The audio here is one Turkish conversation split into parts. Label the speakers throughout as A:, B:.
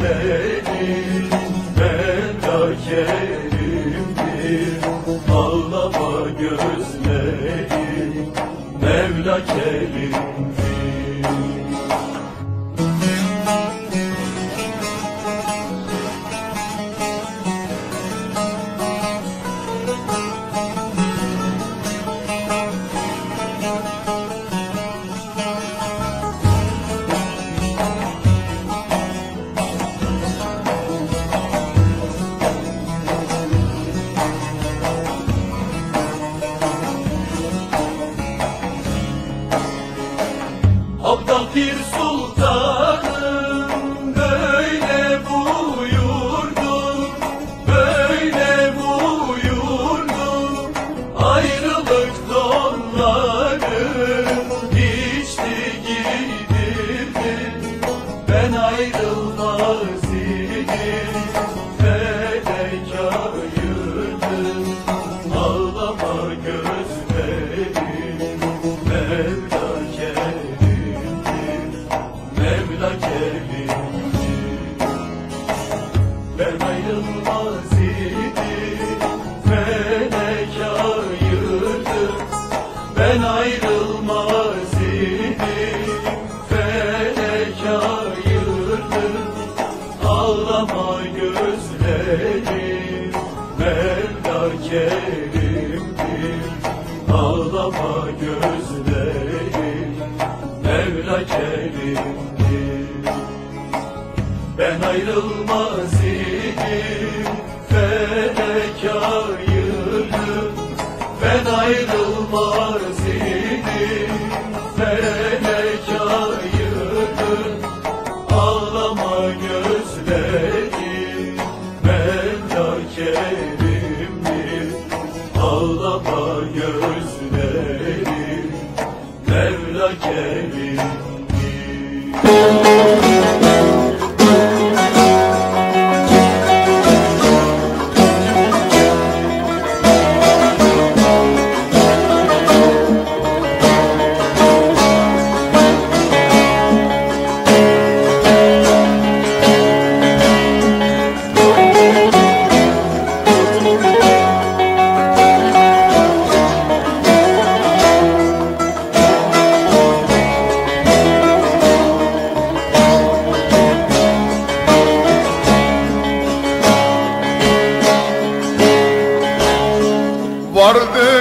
A: gözlerim Mevla kerimdir Ağlama gözlerim Mevla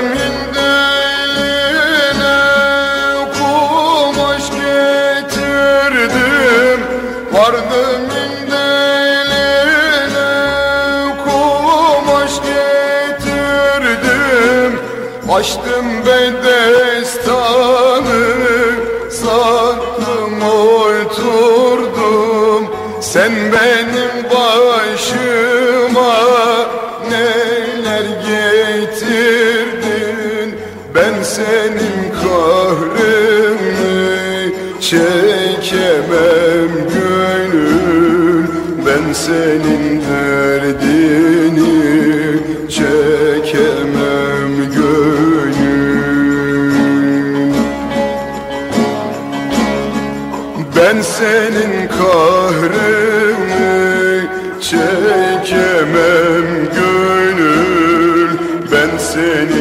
B: Elinde çekemem gönül. Ben senin derdini çekemem gönül. Ben senin kahrını çekemem gönül. Ben senin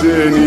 C: sin.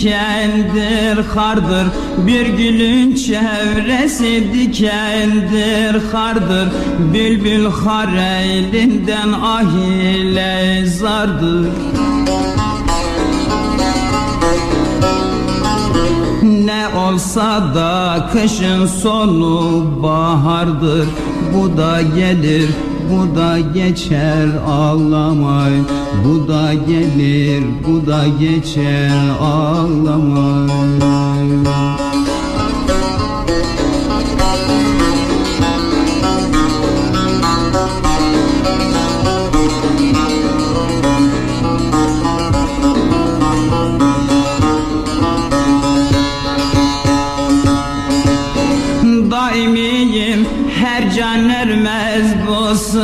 C: Dikendir hardır. Bir gülün çevresi dikendir hardır. Bülbül har elinden ahile zardır. Ne olsa da kışın sonu bahardır. Bu da gelir bu da geçer ağlamay. Bu da gelir bu da geçer ağlamay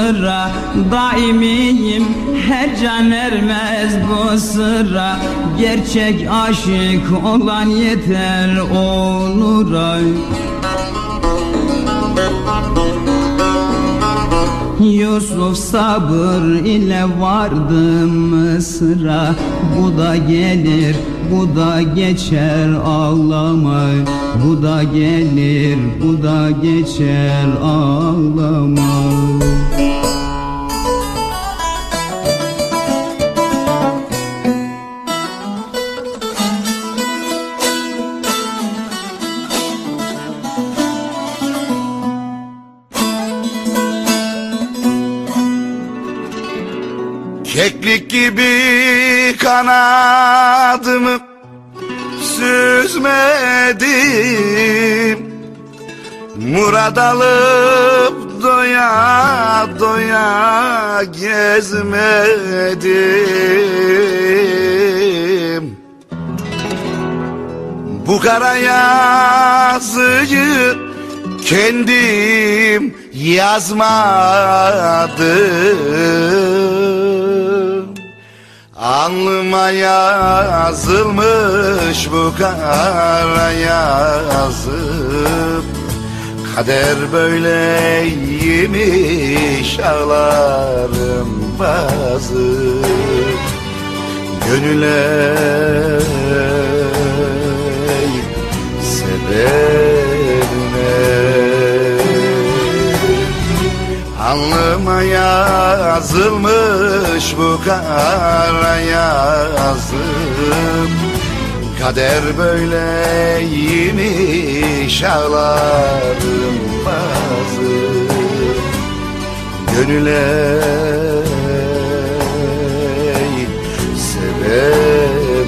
C: sıra Daimiyim her can ermez bu sıra Gerçek aşık olan yeter onura. Yusuf sabır ile vardı Mısır'a Bu da gelir bu da geçer ağlama. Bu da gelir bu da geçer ağlama
D: Keklik gibi kanadımı süzmedim. Murad alıp doya doya gezmedim. Bu kara yazıyı kendim yazmadım Alnıma yazılmış bu kara yazıp Kader böyleymiş ağlarım bazı. Gönüle sebebine Alnıma yazılmış bu kara yazım. Kader böyleymiş ağlarım bazı. Gönüle sebebine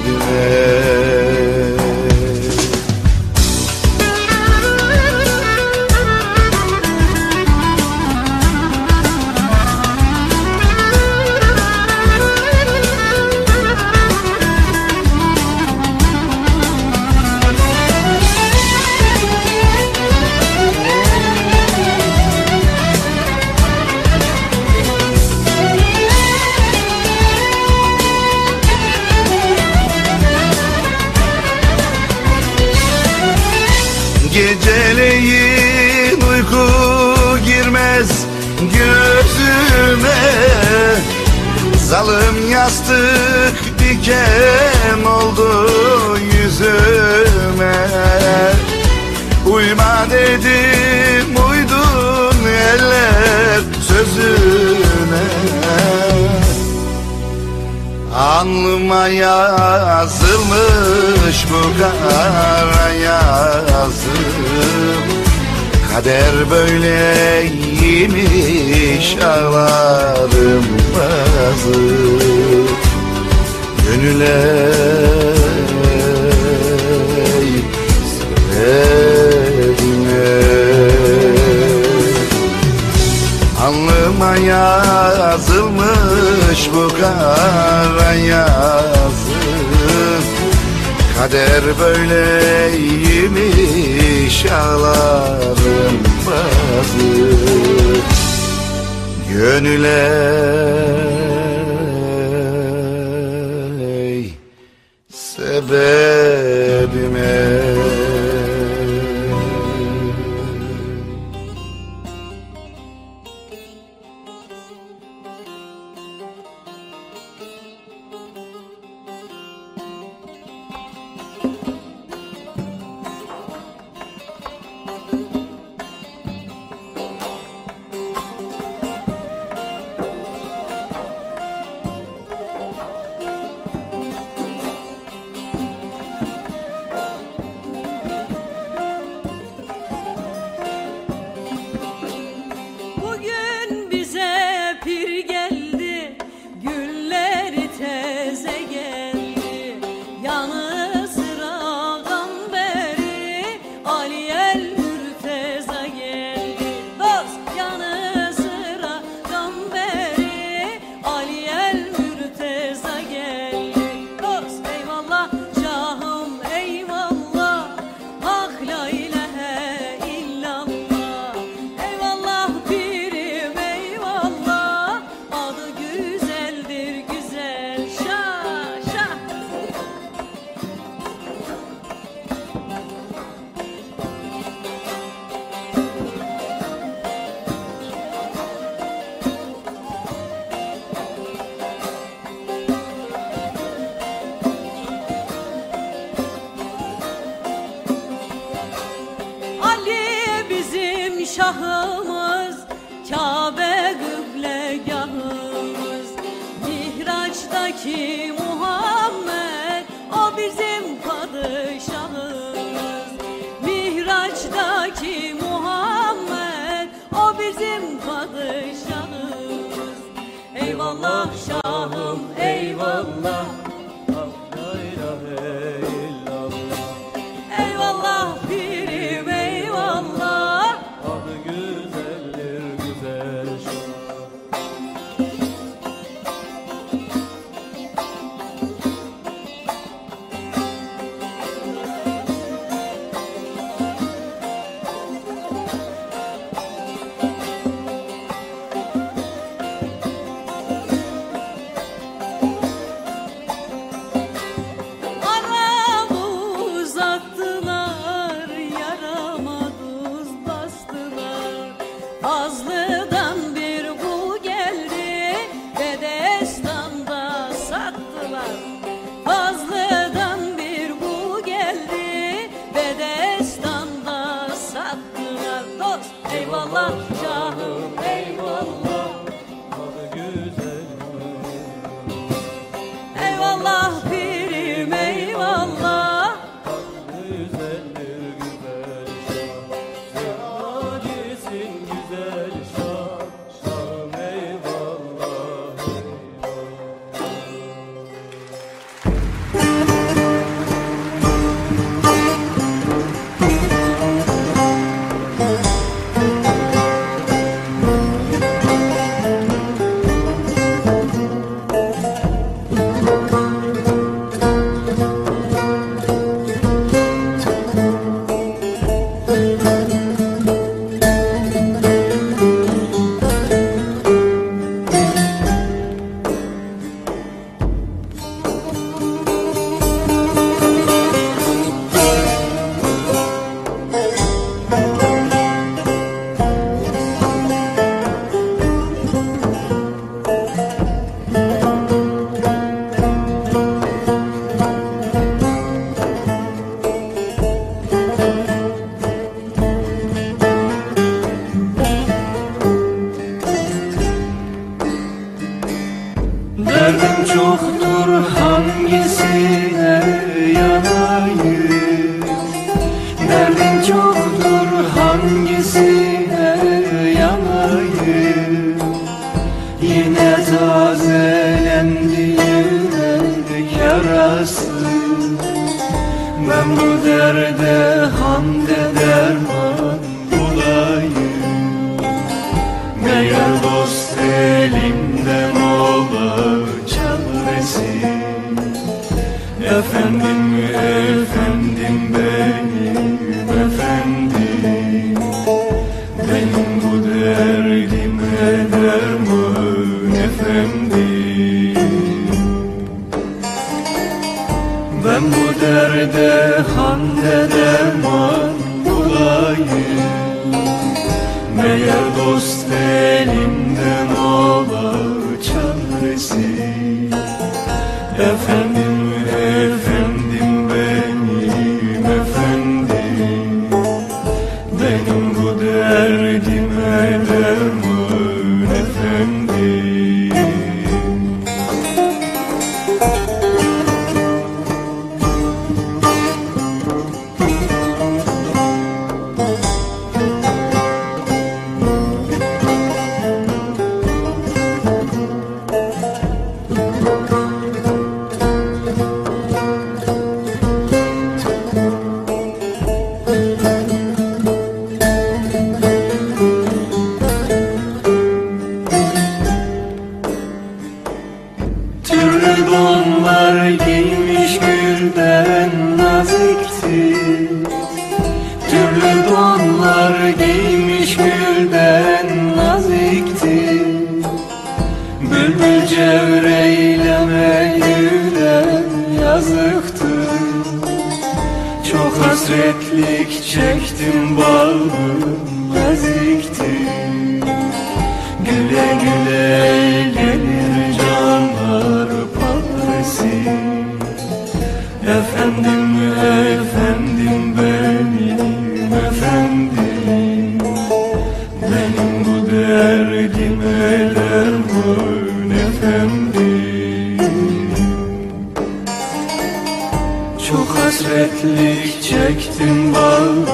D: diken oldu yüzüme. Uyma dedim uydun eller sözüne. Alnıma yazılmış bu kara yazım. Kader böyleymiş ağlarım bazı Gönüle sebebine Alnıma yazılmış bu kara yazım Kader böyleymiş ağlarım bazı. Gönüle sebebime
E: Efendim efendim benim efendim. Benim bu derdime derman efendim. Çok hasretlik çektim
F: bağlı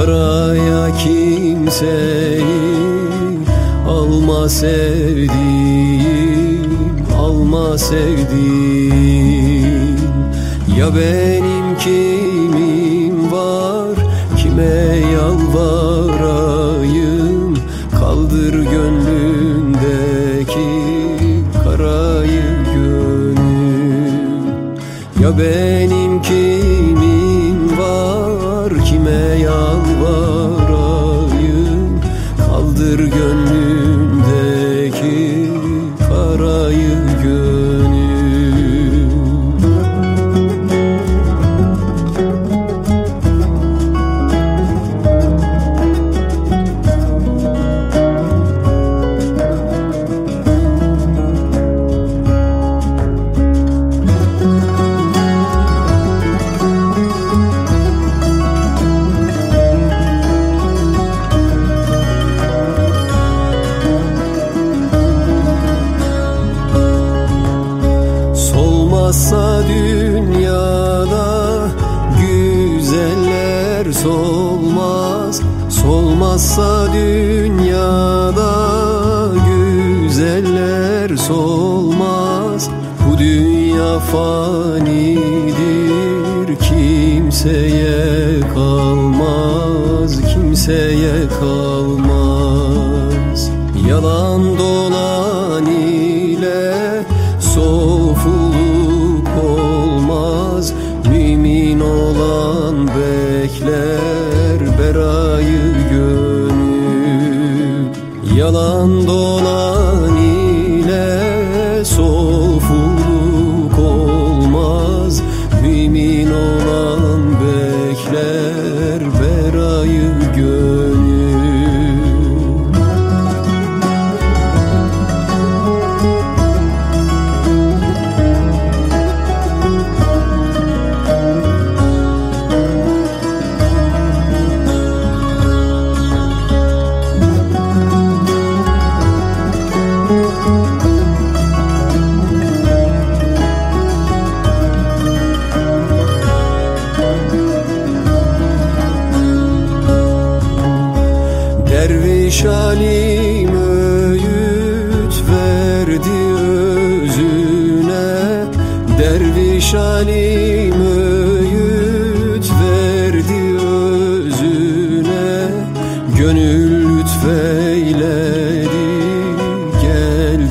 F: Araya kimseyi alma sevdiğim Alma sevdiğim. Ya benim kimim var Kime yalvarayım? Kaldır gönlümdeki karayı gönül. Ya benim For.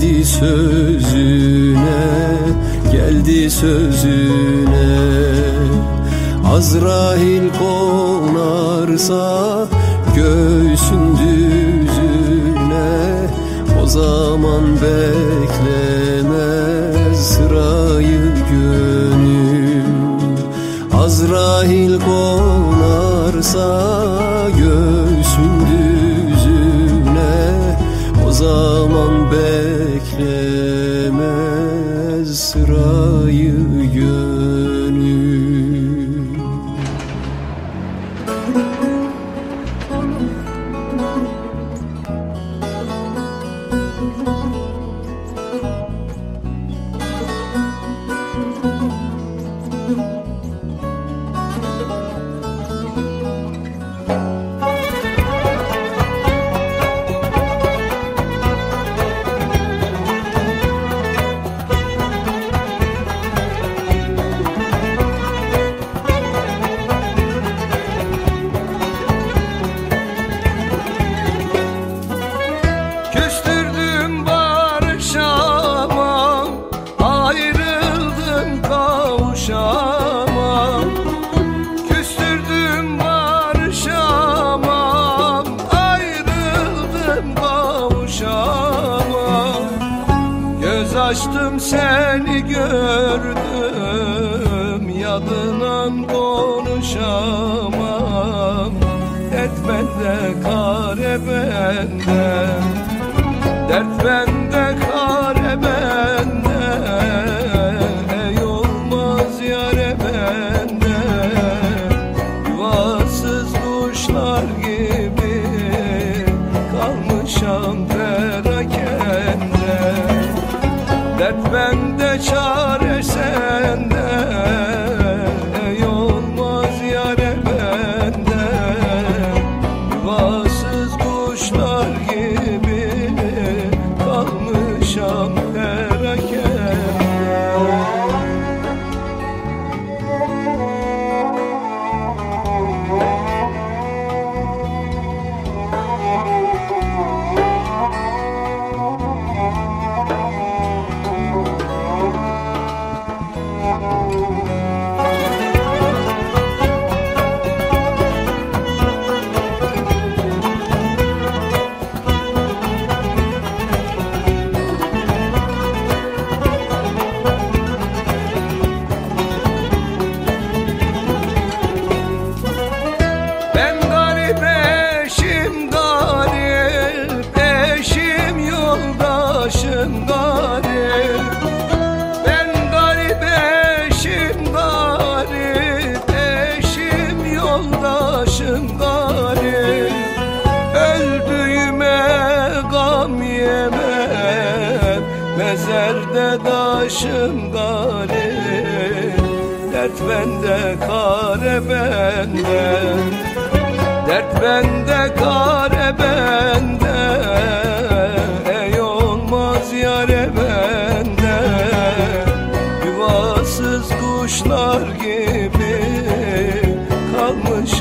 F: geldi sözüne geldi sözüne. Azrail konarsa göğsün düzüne. O zaman beklemez sırayı gönül. Azrail konarsa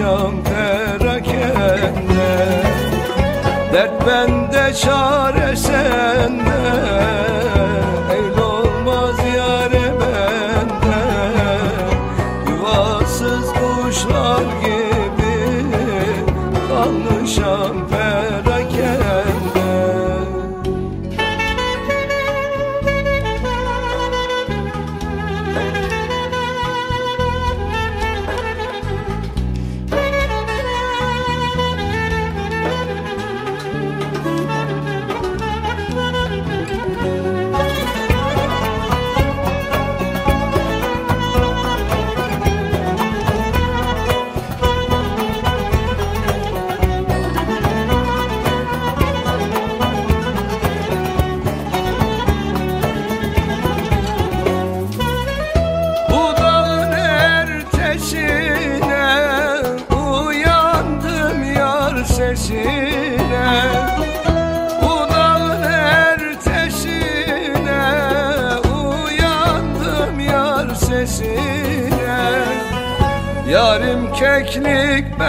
E: can perakende Dert bende çare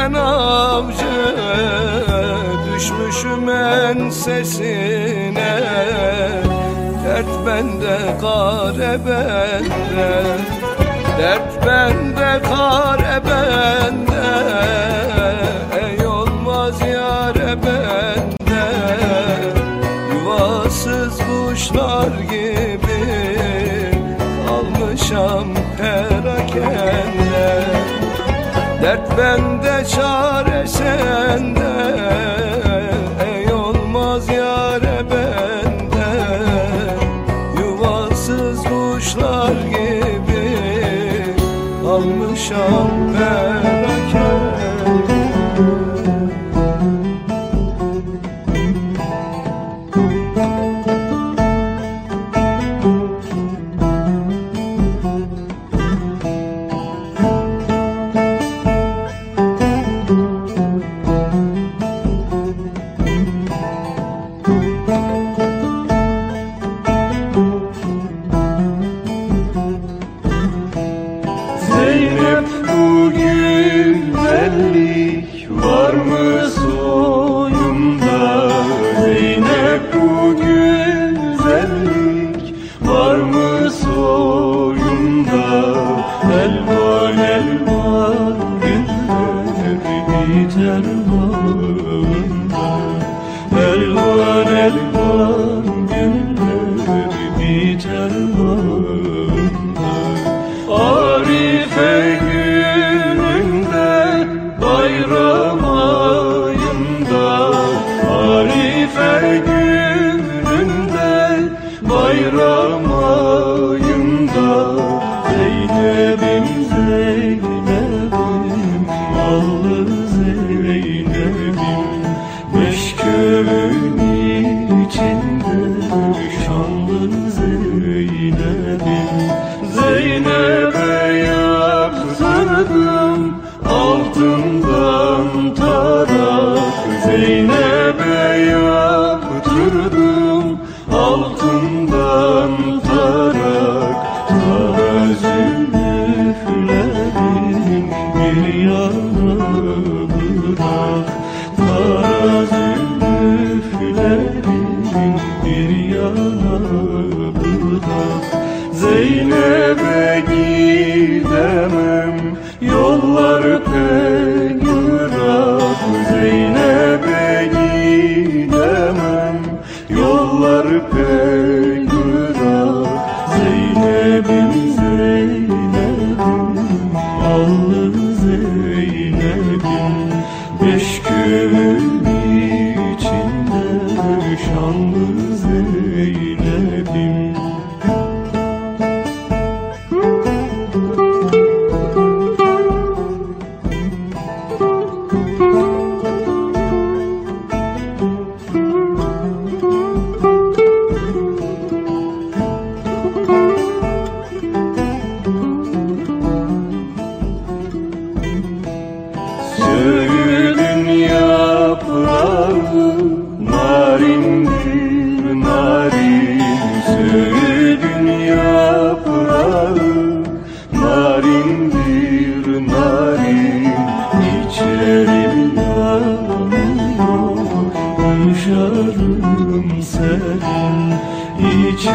E: ben avcı Düşmüşüm ensesine. Dert bende kare bende. Dert bende kare bende.
G: Ben de çare sende.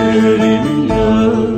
G: Elim yar.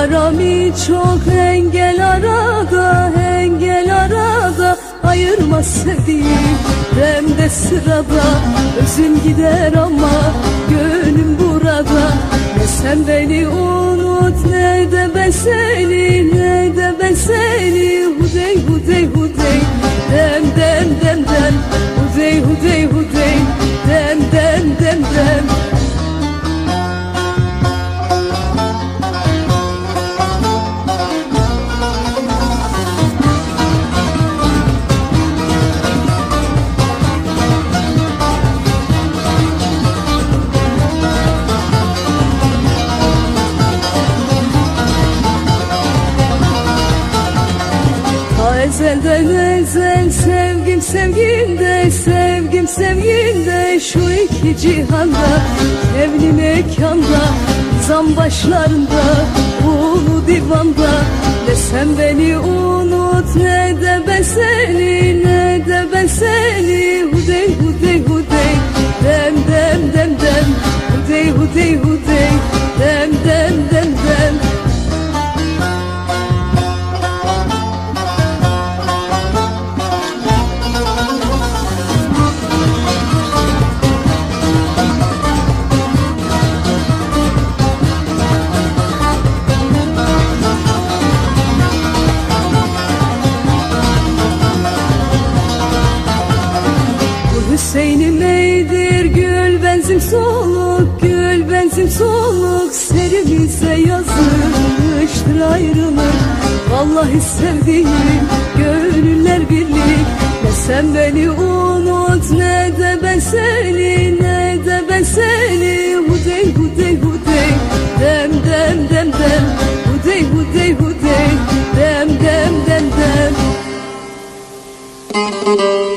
G: Harami çok engel arada Engel arada ayırma sevdiğim Hem de sırada. Özüm gider ama Gönlüm burada. Ne sen beni unut ne de ben seni Ne de ben seni. Hudey hudey hudey Dem dem dem dem. Hudey hudey hudey Dem dem dem dem. Ta ezelden ezel sevgim sevgimde Sevgim sevgimde şu iki cihanda Evli mekanda Zam başlarında Ulu divanda. Ne sen beni unut ne de ben seni Ne de ben seni Hudey hudey hudey Dem dem dem dem. Hudey hudey hudey dem dem dem serimize yazılmıştır ayrılık. Vallahi sevdiğim gönüller birlik. Ne sen beni unut ne de ben seni Ne de ben seni. Hudey hudey hudey. Dem dem dem dem. Hudey hudey hudey. Dem dem dem dem.
H: On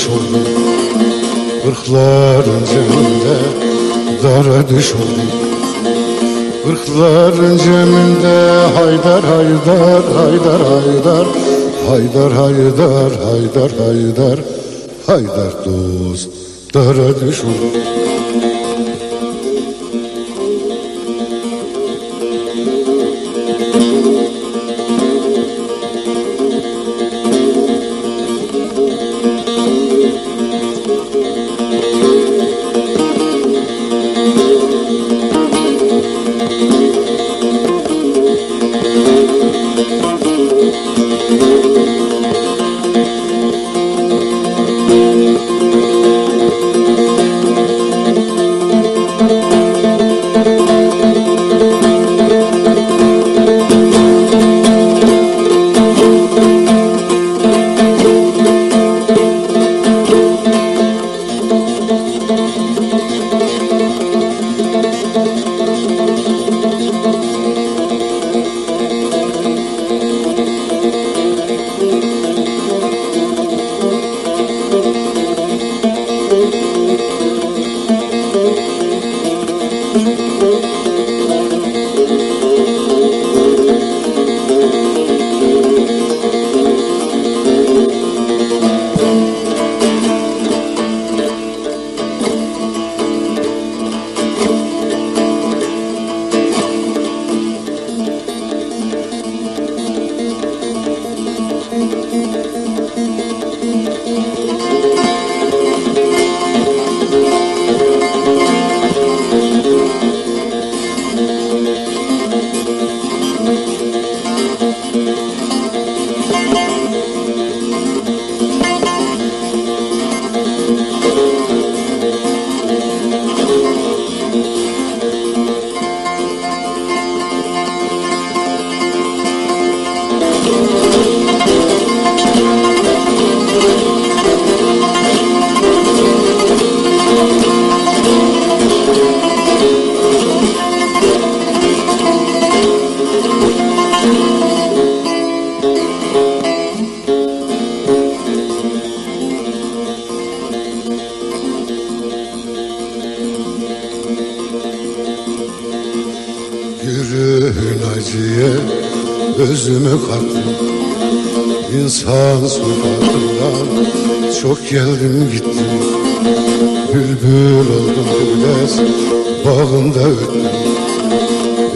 H: dara düş oldum. Kırkların ceminde dara düş oldum. Kırkların ceminde haydar haydar haydar haydar. Haydar haydar haydar haydar. Haydar dost dara düş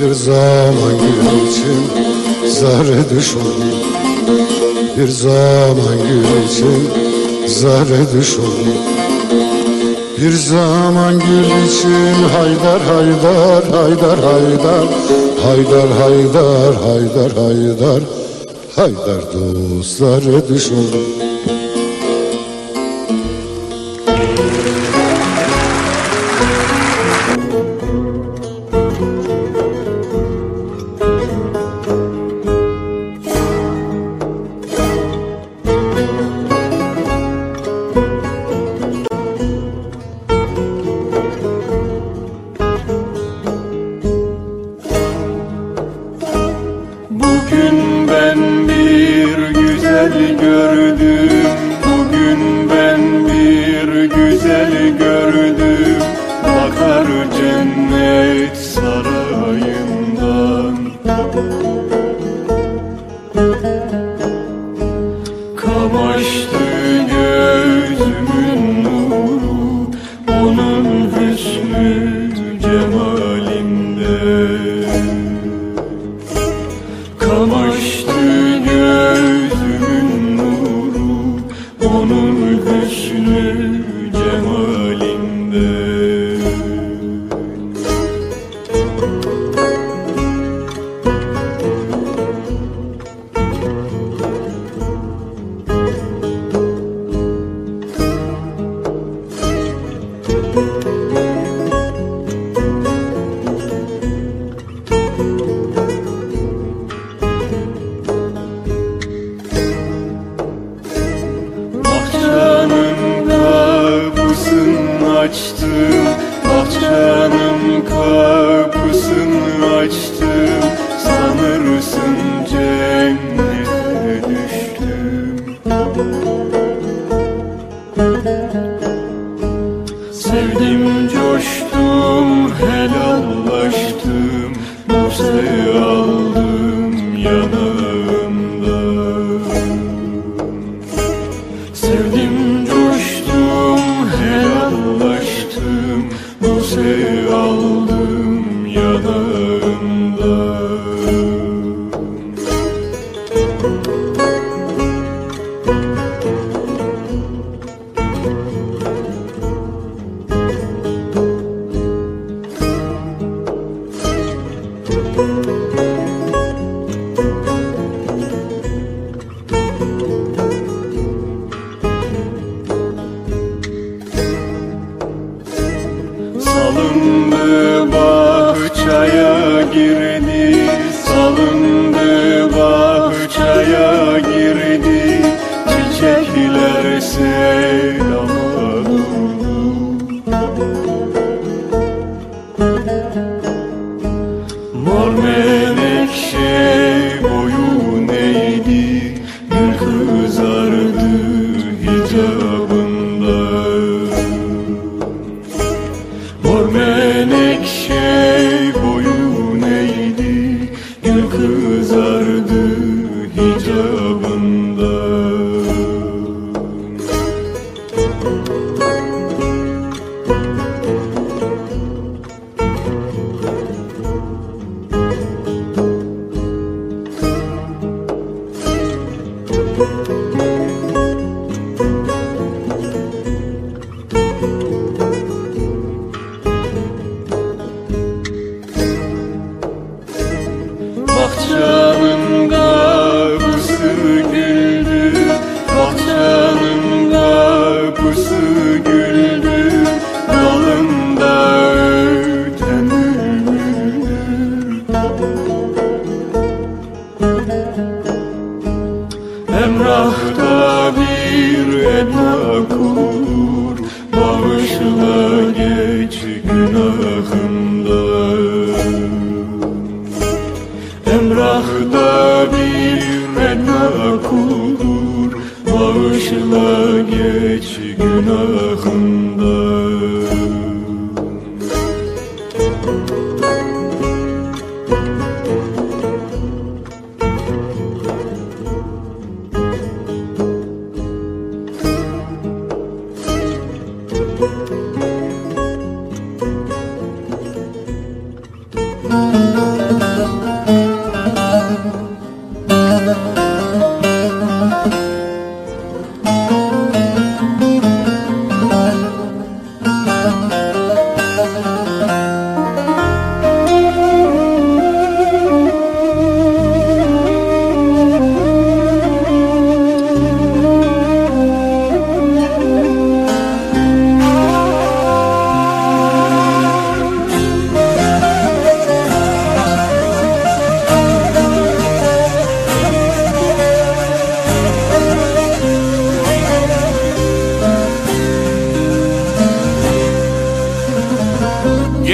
H: Bir zaman gül için zare düş oldum Bir zaman gül için zare düş oldum bir zaman gül için haydar haydar haydar haydar Haydar haydar haydar haydar Haydar dostlara düş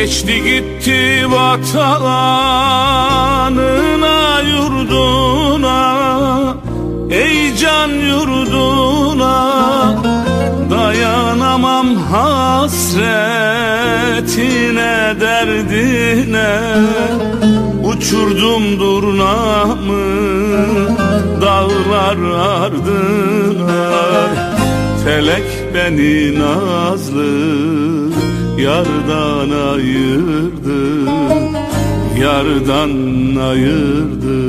A: Geçti gitti vatanına yurduna. Ey can yurduna Dayanamam hasretine derdine. Uçurdum durnamı dağlar ardına. Felek beni nazlı yardan ayırdı Yardan ayırdı.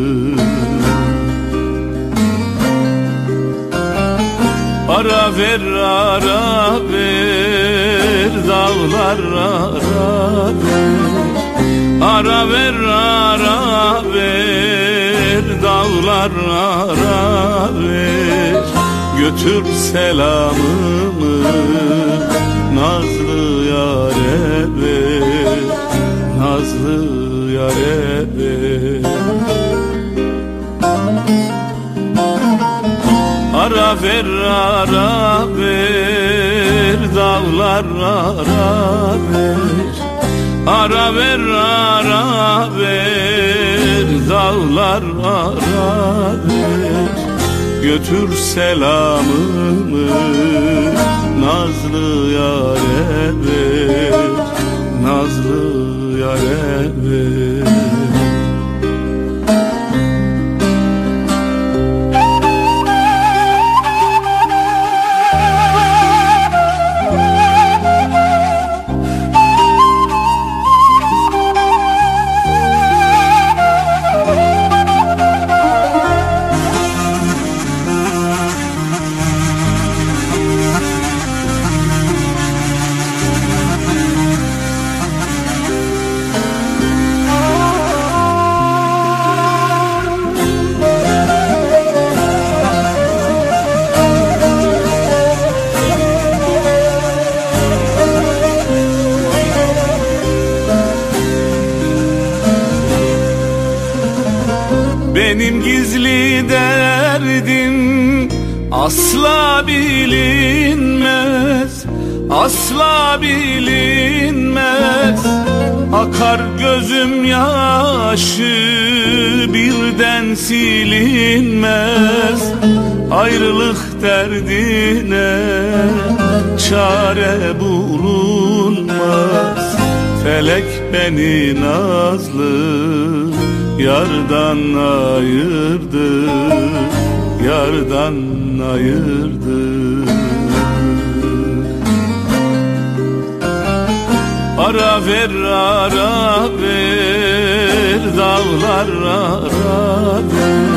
A: Ara ver ara ver dağlar ara ver. Ara ver ara ver dağlar ara ver. Götür selamımı Nazlı yare. Ara ver ara ver dağlar ara ver. Ara ver ara ver dağlar ara ver. Götür selamımı Nazlı yare ver. Nazlı yare ver bilinmez Asla bilinmez. Akar gözüm yaşı birden silinmez. Ayrılık derdine çare bulunmaz. Felek beni nazlı yardan ayırdı Yardan ayırdı. Ara ver ara ver dağlar ara ver.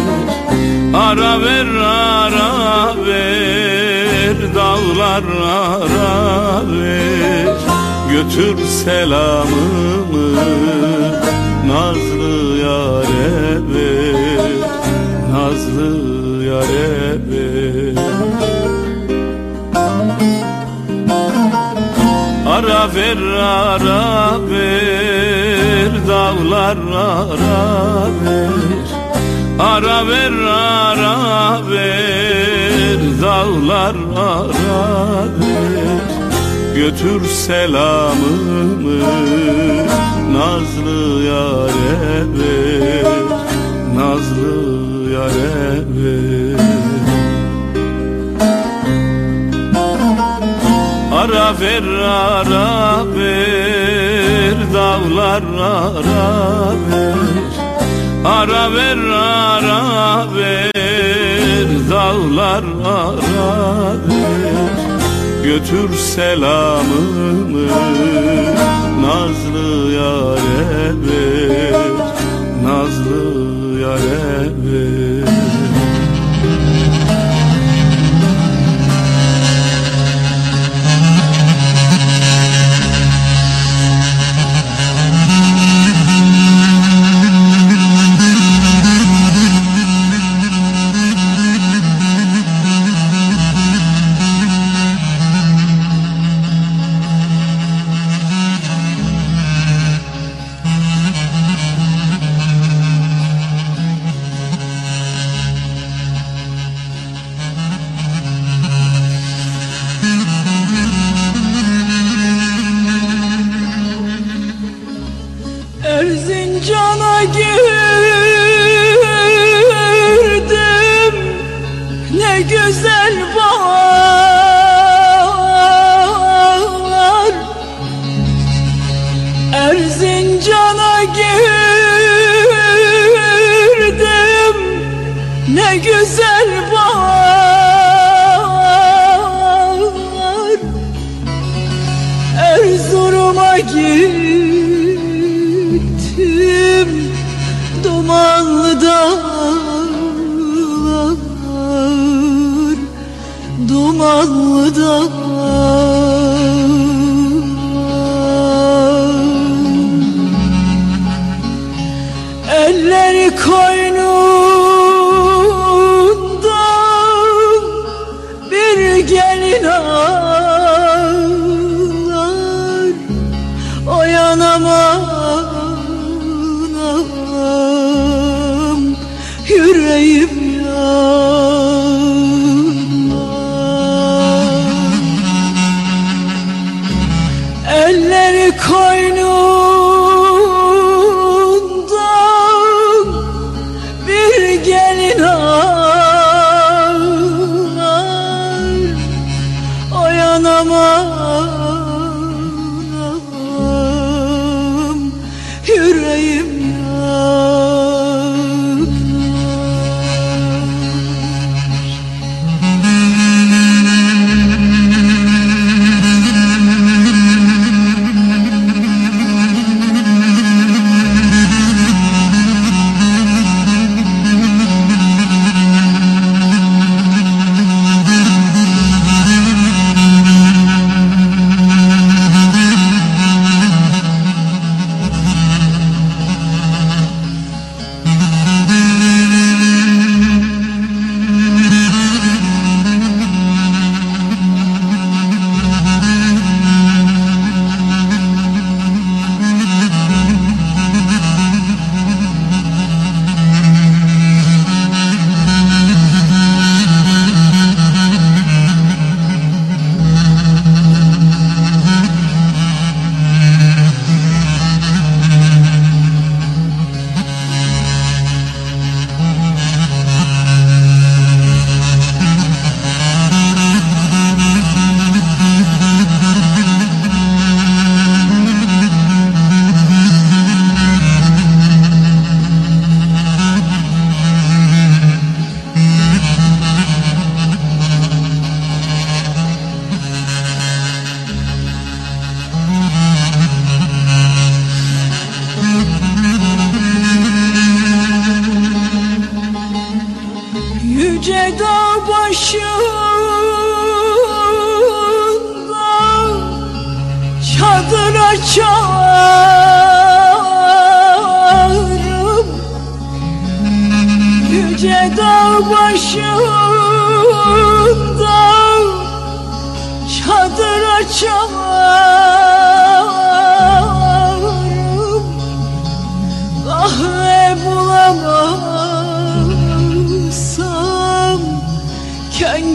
A: Ara ver ara ver dağlar ara ver. Götür selamımı nazlı yare ver. Nazlı yare ver Ara ver ara ver dağlar ara ver. Ara ver ara ver dağlar ara ver. Götür selamımı nazlı yare ver. Nazlı yare Ara ver ara ver. Dağlar ara ver Ara ver ara ver dağlar ara ver. Götür selamımı nazlı yare ver. Nazlı yare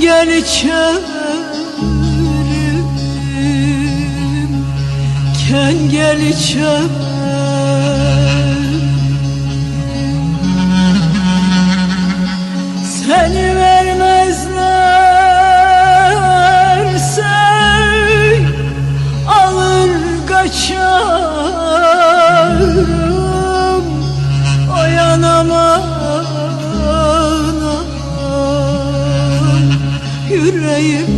I: Kengel içerim Kengel içerim Seni yüreğim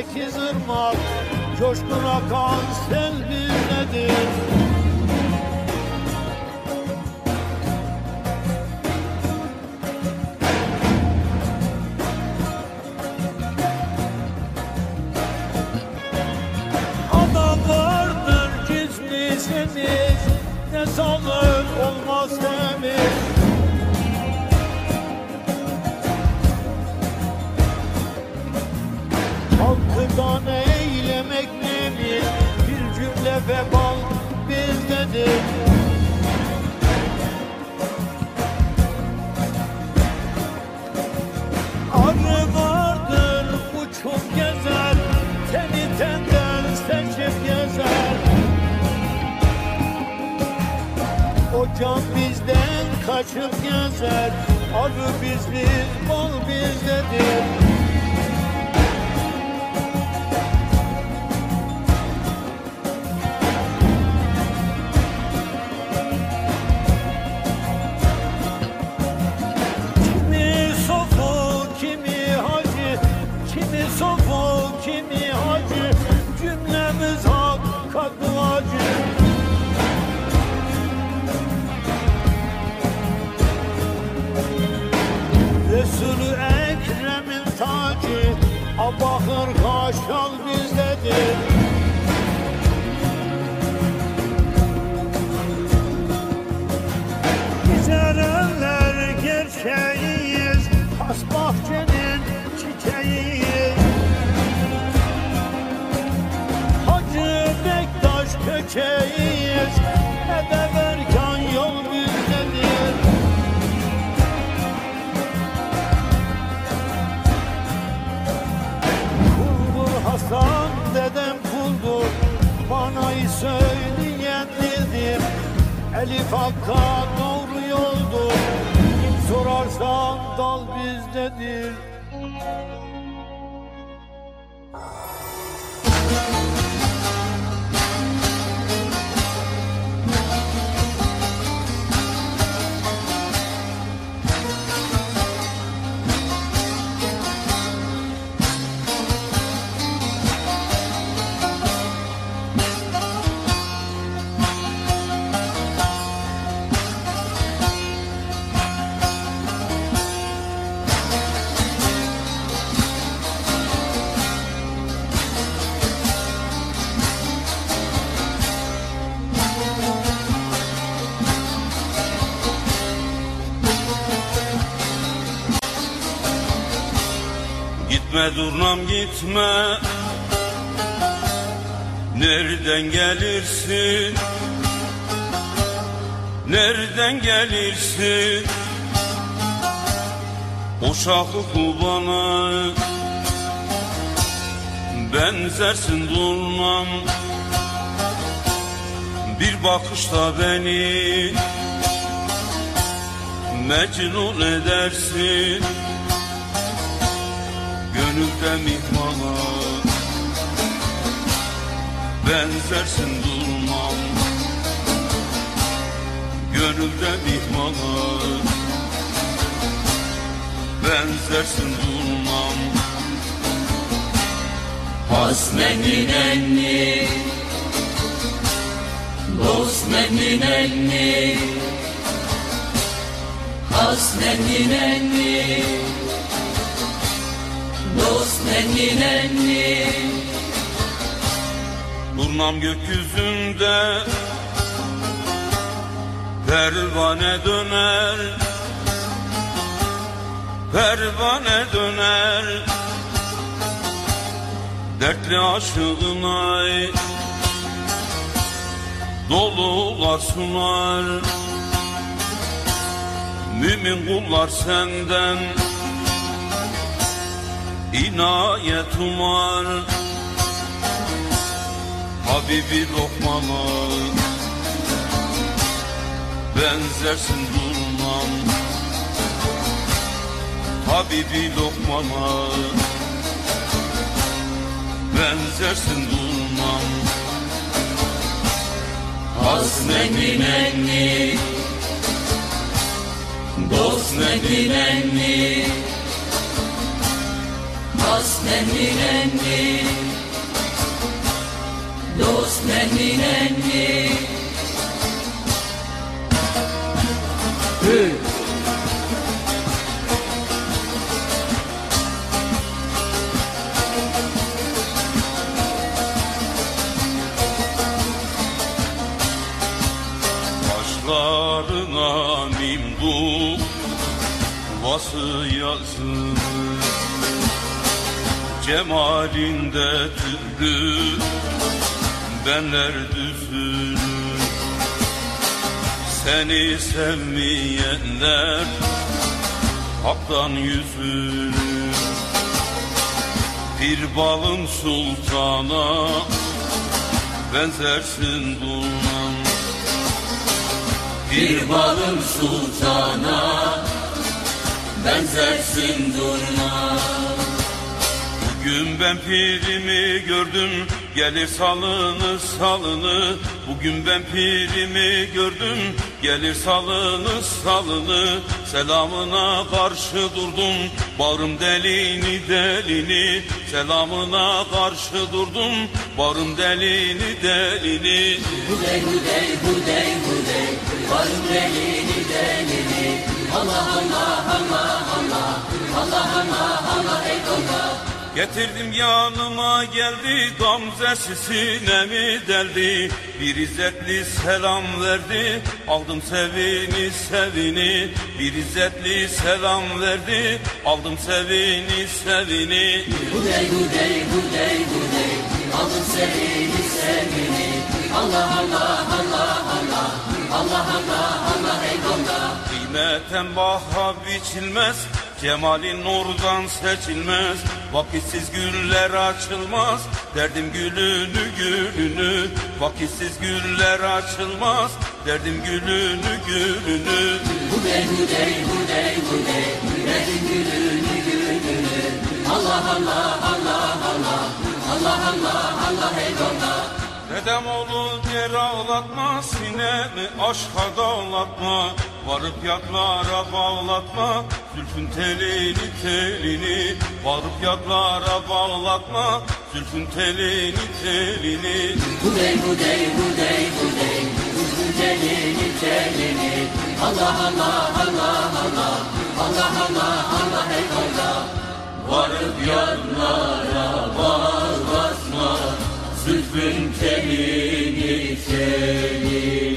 J: sekiz ırmak Coşkun akan sel bizdedir Adam vardır gizli semiz Ne sanır olmaz temiz cümle vebal bizdedir. Arı vardır uçup gezer Teni tenden seçip gezer. O can bizden kaçıp gezer Arı bizdir, bal bizdedir Hakka doğru yoldur. Sorarsan dal bizdedir
A: Gitme durnam gitme. Nereden gelirsin? Nereden gelirsin? O şahı bana. Benzersin durnam. Bir bakışta beni Mecnun edersin Gönülde mihmana Benzersin durmam. Gönülde mihmana Benzersin durmam.
K: Hasnenin enni. Dostnenin enni. Hasnenin enni Dostnenin enni
A: Durnam gökyüzünde Pervane döner Pervane döner. Dertli aşığına Dolular sunar Mümin kullar senden inayet umar Habibi lokmana Benzersin durmam. Habibi lokmana Benzersin durmam.
K: Hasnenin enni Dostnenin enni Hasnenin enni Dostnenin enni Hey!
A: Kaşlarına mimdu Vası yazılır Cemalinde türlü Benler düzülür. Seni sevmeyenler Haktan yüzülür. Bir balım sultana Benzersin durmam
K: Bir balım sultana Benzersin durma
A: Bugün ben pirimi gördüm Gelir salını salını. Bugün ben pirimi gördüm Gelir salını salını. Selamına karşı durdum Bağrım delini delini. Selamına karşı durdum Bağrım delini delini.
K: Hudey hudey hudey hudey. Varım delini delini. Allah Allah Allah Allah Allah Allah Allah ey Allah
A: Getirdim yanıma geldi Gamzesi sinemi deldi. Bir izzetli selam verdi Aldım sevini sevini. Bir izzetli selam verdi Aldım sevini sevini.
K: Hudey hudey hudey hudey Aldım sevini sevini. Allah Allah Allah Allah. Allah Allah Allah ey Allah
A: Kıymeten baha biçilmez Cemalin nurdan seçilmez Vakitsiz güller açılmaz Derdim gülünü gülünü Vakitsiz güller açılmaz Derdim gülünü gülünü.
K: Hudey hudey hudey hudey Yüreğin gülünü gülünü. Allah Allah Allah Allah Allah Allah Allah ey Allah.
A: Dedem oğlu yer ağlatma Sinemi aşka dağlatma Varıp yaklara bağlatma Zülfün telini telini. Varıp yaklara bağlatma Zülfün telini telini.
K: Hudey hudey hudey hudey. Üzgün telini telini. Allah Allah Allah Allah. Allah Allah Allah ey Allah. Varıp yanlara bağlatma Zülfün telini telini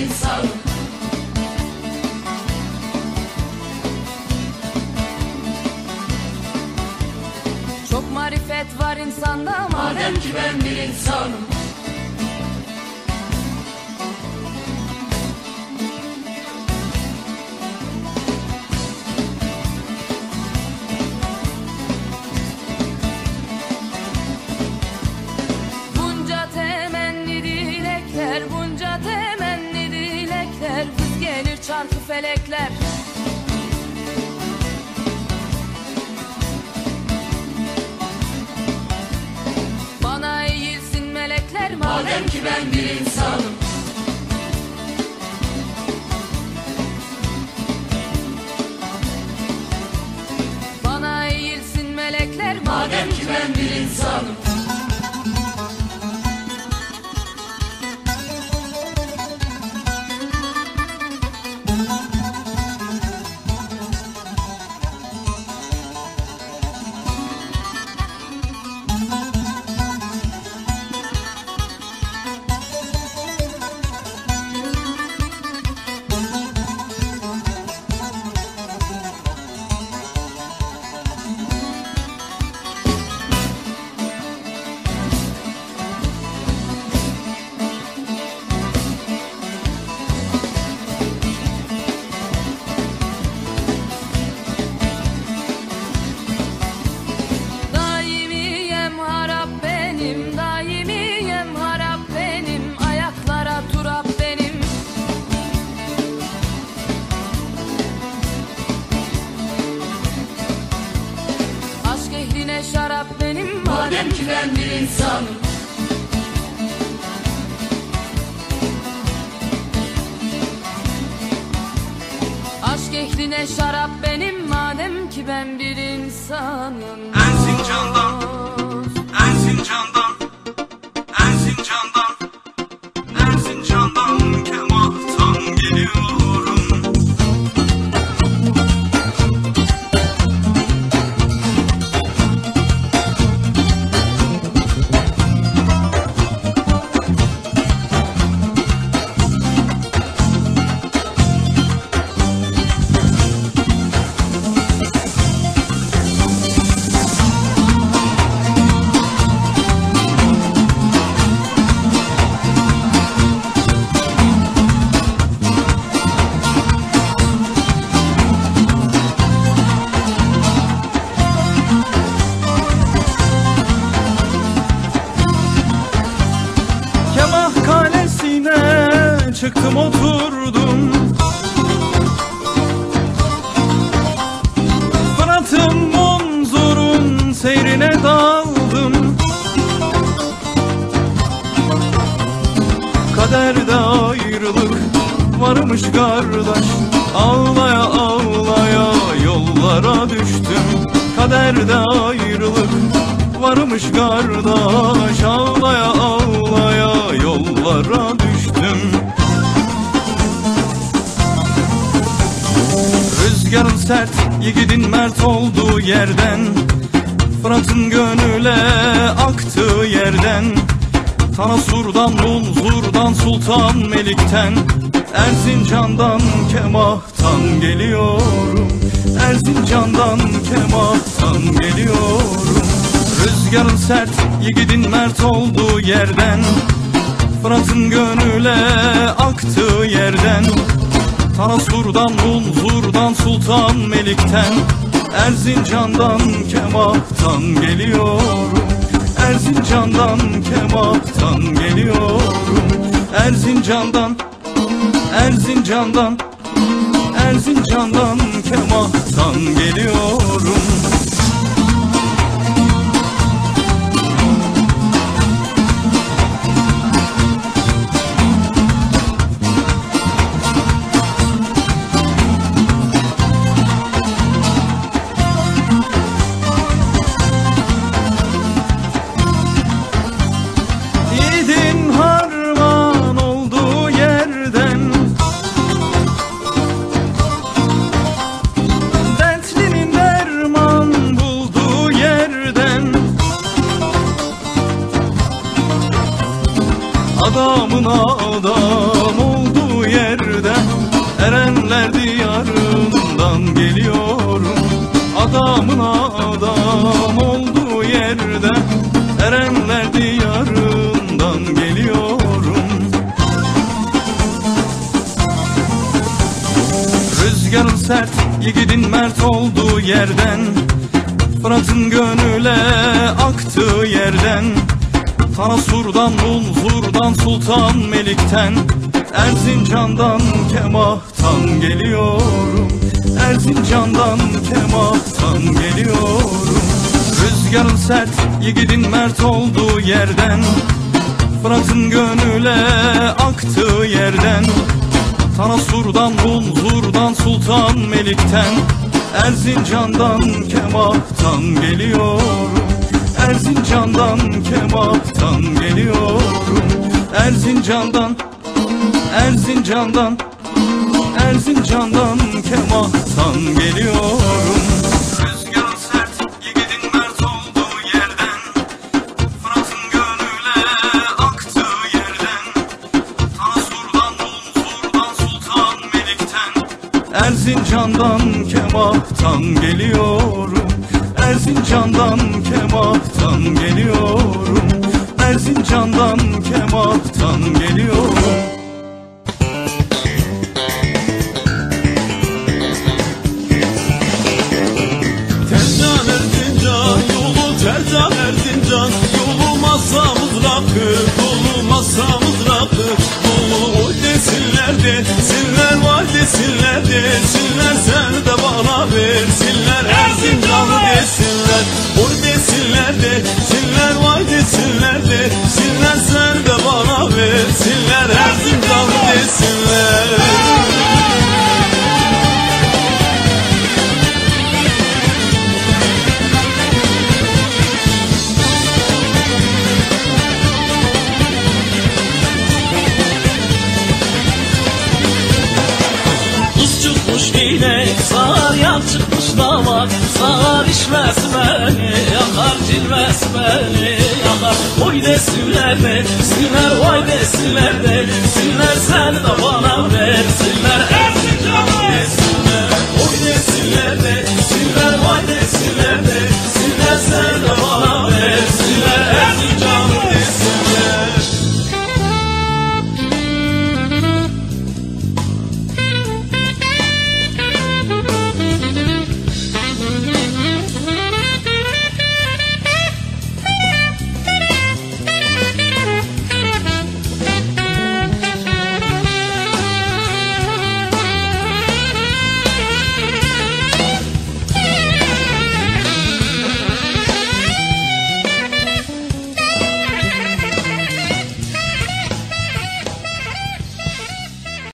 L: insan. Çok marifet var insanda Madem ki ben bir insanım. melekler. Bana eğilsin melekler Madem ki ben bir insanım. Bana eğilsin melekler Madem ki ben bir insanım.
M: Melik'ten Erzincan'dan, Kemah'tan geliyorum. Erzincan'dan, Kemah'tan geliyorum. Erzincan'dan, Erzincan'dan, Erzincan'dan, Kemah'tan geliyorum Tanasur'dan, Munzur'dan, Sultan Melik'ten Erzincan'dan, Kemah'tan geliyorum. Erzincan'dan, Kemah'tan geliyorum. Rüzgarın sert, yiğidin mert olduğu yerden Fırat'ın gönüle aktığı yerden Tanasur'dan, Munzur'dan, Sultan Melik'ten Erzincan'dan, Kemah'tan geliyorum Erzincan'dan, Kemah'tan geliyorum Erzincan'dan, Erzincan'dan, Erzincan'dan, Kemah'tan geliyorum Rüzgarın sert, yiğidin mert olduğu yerden Fırat'ın gönüle aktığı yerden Tanasur'dan, Munzur'dan, Sultan Melik'ten Erzincan'dan, Kemah'tan geliyorum Erzincan'dan, Kemah'tan geliyorum. Erzincan'dan, Kemah'tan geliyorum.
N: Tercan Erzincan yolu Tercan Erzincan Yolu masa mızrakı Dolu masa mızrakı Dolu oy desinler desinler Vay desinler desinler desinler Erzincanlı desinler. Kız çıkmış inek
O: sağar yan çıkmış damat Sağar işmez beni yakar cilvesi Oy desinler de Sinler vay desinler de Sinler seni de bana versinler Erzincan'a Desinler Oy desinler de Sinler vay desinler de